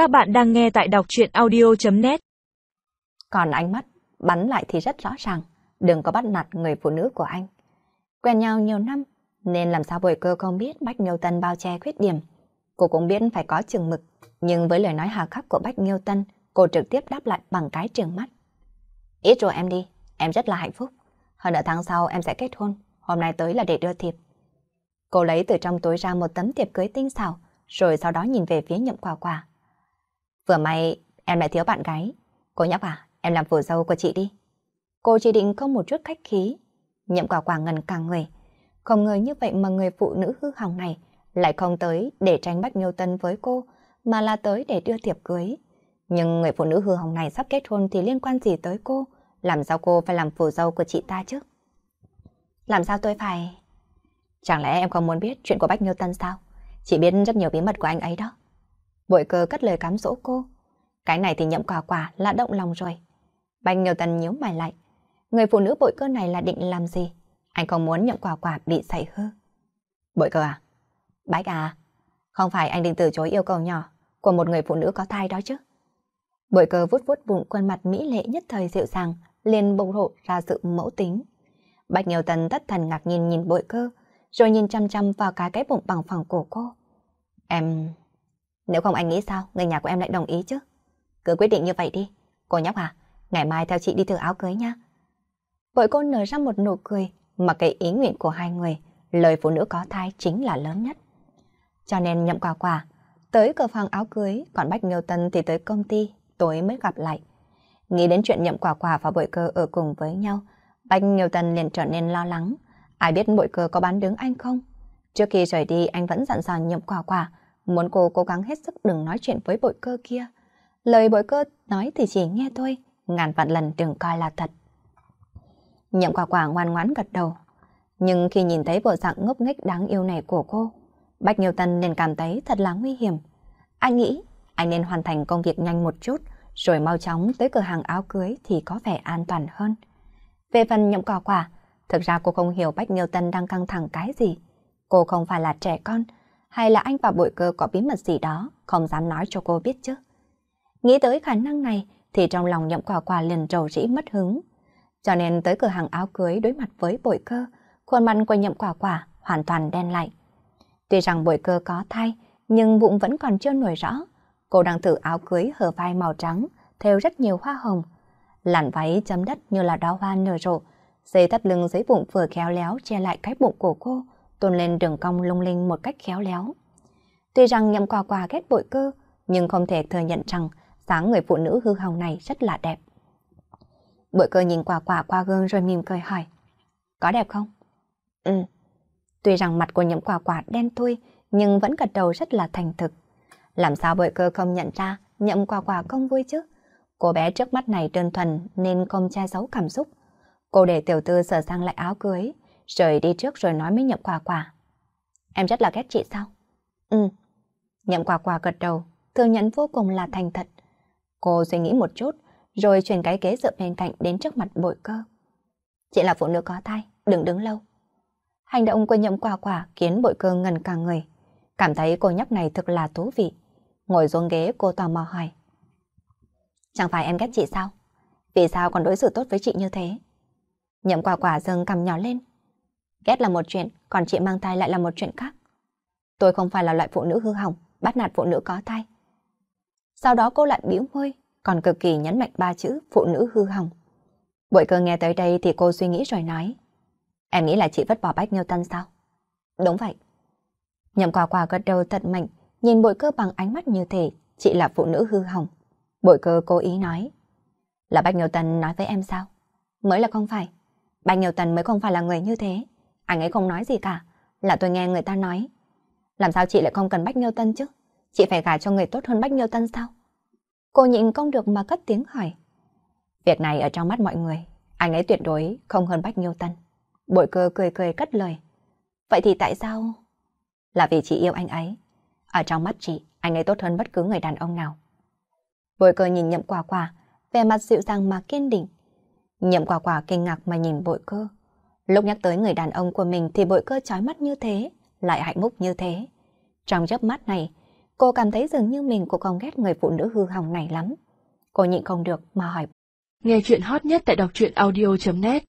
Các bạn đang nghe tại đọc chuyện audio.net Còn ánh mắt bắn lại thì rất rõ ràng, đừng có bắt nạt người phụ nữ của anh. Quen nhau nhiều năm, nên làm sao bồi cơ không biết Bách Nghiêu Tân bao che khuyết điểm. Cô cũng biết phải có chừng mực, nhưng với lời nói hà khắc của Bách Nghiêu Tân, cô trực tiếp đáp lại bằng cái trường mắt. Ít rồi em đi, em rất là hạnh phúc. Hơn ở tháng sau em sẽ kết hôn, hôm nay tới là để đưa thiệp. Cô lấy từ trong túi ra một tấm thiệp cưới tinh xảo, rồi sau đó nhìn về phía nhậm quả quả. Vừa may em lại thiếu bạn gái. Cô nhóc à, em làm phù dâu của chị đi. Cô chỉ định không một chút khách khí. Nhậm quả quả ngần cả người. Không ngờ như vậy mà người phụ nữ hư hỏng này lại không tới để tránh bách nhiêu tân với cô, mà là tới để đưa thiệp cưới. Nhưng người phụ nữ hư hỏng này sắp kết hôn thì liên quan gì tới cô? Làm sao cô phải làm phù dâu của chị ta chứ? Làm sao tôi phải... Chẳng lẽ em không muốn biết chuyện của Bách nhiêu Tân sao? Chị biết rất nhiều bí mật của anh ấy đó. Bội cơ cất lời cám dỗ cô. Cái này thì nhậm quả quả là động lòng rồi. Bành nhiều tần nhíu mày lại. Người phụ nữ bội cơ này là định làm gì? Anh không muốn nhậm quả quả bị xảy hư. Bội cơ à? Bách à? Không phải anh định từ chối yêu cầu nhỏ của một người phụ nữ có thai đó chứ? Bội cơ vút vút bụng khuôn mặt mỹ lệ nhất thời dịu dàng, liền bộc lộ ra sự mẫu tính. Bạch nhiều tần tất thần ngạc nhìn nhìn bội cơ, rồi nhìn chăm chăm vào cái cái bụng bằng phẳng của cô. Em... Nếu không anh nghĩ sao, người nhà của em lại đồng ý chứ? Cứ quyết định như vậy đi. Cô nhóc à, ngày mai theo chị đi thử áo cưới nha. Vội cô nở ra một nụ cười, mà cái ý nguyện của hai người, lời phụ nữ có thai chính là lớn nhất. Cho nên nhậm quà quà, tới cửa phòng áo cưới, còn Bách Nghiêu Tân thì tới công ty, tối mới gặp lại. Nghĩ đến chuyện nhậm quả quả và bội cơ ở cùng với nhau, Bách Nghiêu Tân liền trở nên lo lắng. Ai biết bội cơ có bán đứng anh không? Trước khi rời đi anh vẫn dặn dò nhậm quả quả, muốn cô cố gắng hết sức đừng nói chuyện với bội cơ kia. Lời bội cơ nói thì chỉ nghe thôi, ngàn vạn lần đừng coi là thật. Nhậm quả quả ngoan ngoãn gật đầu. Nhưng khi nhìn thấy bộ dạng ngốc nghếch đáng yêu này của cô, Bạch Nhiều Tân liền cảm thấy thật là nguy hiểm. Anh nghĩ anh nên hoàn thành công việc nhanh một chút, rồi mau chóng tới cửa hàng áo cưới thì có vẻ an toàn hơn. Về phần nhậm quả quả, thực ra cô không hiểu Bách Nghiêu Tân đang căng thẳng cái gì. Cô không phải là trẻ con, hay là anh và bội cơ có bí mật gì đó, không dám nói cho cô biết chứ. Nghĩ tới khả năng này, thì trong lòng nhậm quả quả liền trầu rĩ mất hứng. Cho nên tới cửa hàng áo cưới đối mặt với bội cơ, khuôn mặt của nhậm quả quả hoàn toàn đen lại. Tuy rằng bội cơ có thai, nhưng bụng vẫn còn chưa nổi rõ. Cô đang thử áo cưới hở vai màu trắng, theo rất nhiều hoa hồng. Làn váy chấm đất như là đóa hoa nở rộ, dây thắt lưng dưới bụng vừa khéo léo che lại cái bụng của cô, tôn lên đường cong lung linh một cách khéo léo. Tuy rằng nhậm quà quà ghét bội cơ, nhưng không thể thừa nhận rằng sáng người phụ nữ hư hỏng này rất là đẹp. Bội cơ nhìn quà quà qua gương rồi mỉm cười hỏi. Có đẹp không? Ừ. Tuy rằng mặt của nhậm quà quà đen thui, nhưng vẫn gật đầu rất là thành thực. Làm sao bội cơ không nhận ra nhậm quà quà không vui chứ? Cô bé trước mắt này đơn thuần nên không che giấu cảm xúc. Cô để tiểu tư sửa sang lại áo cưới, rời đi trước rồi nói với nhậm quà quà. Em rất là ghét chị sao? Ừ. Nhậm quà quà gật đầu, thừa nhận vô cùng là thành thật. Cô suy nghĩ một chút, rồi chuyển cái ghế dựa bên cạnh đến trước mặt bội cơ. Chị là phụ nữ có thai, đừng đứng lâu. Hành động của nhậm quà quà khiến bội cơ ngần cả người. Cảm thấy cô nhóc này thực là thú vị. Ngồi xuống ghế cô tò mò hỏi. Chẳng phải em ghét chị sao? Vì sao còn đối xử tốt với chị như thế? Nhậm quả quả dâng cầm nhỏ lên. Ghét là một chuyện, còn chị mang thai lại là một chuyện khác. Tôi không phải là loại phụ nữ hư hỏng, bắt nạt phụ nữ có thai. Sau đó cô lại bĩu môi, còn cực kỳ nhấn mạnh ba chữ phụ nữ hư hỏng. Bội cơ nghe tới đây thì cô suy nghĩ rồi nói. Em nghĩ là chị vứt bỏ Bách Nghiêu Tân sao? Đúng vậy. Nhậm quả quả gật đầu thật mạnh, nhìn bội cơ bằng ánh mắt như thể chị là phụ nữ hư hỏng. Bội cơ cố ý nói. Là Bách Nghiêu Tân nói với em sao? Mới là không phải. Bách Nghiêu Tân mới không phải là người như thế. Anh ấy không nói gì cả. Là tôi nghe người ta nói. Làm sao chị lại không cần Bách Nghiêu Tân chứ? Chị phải gả cho người tốt hơn Bách Nghiêu Tân sao? Cô nhịn không được mà cất tiếng hỏi. Việc này ở trong mắt mọi người, anh ấy tuyệt đối không hơn Bách Nghiêu Tân. Bội cơ cười cười cất lời. Vậy thì tại sao? Là vì chị yêu anh ấy. Ở trong mắt chị, anh ấy tốt hơn bất cứ người đàn ông nào. Bội cơ nhìn nhậm quả quả, vẻ mặt dịu dàng mà kiên định. Nhậm quả quả kinh ngạc mà nhìn bội cơ. Lúc nhắc tới người đàn ông của mình thì bội cơ trói mắt như thế, lại hạnh phúc như thế. Trong chớp mắt này, Cô cảm thấy dường như mình cũng không ghét người phụ nữ hư hỏng này lắm. Cô nhịn không được mà hỏi. Nghe chuyện hot nhất tại đọc truyện audio.net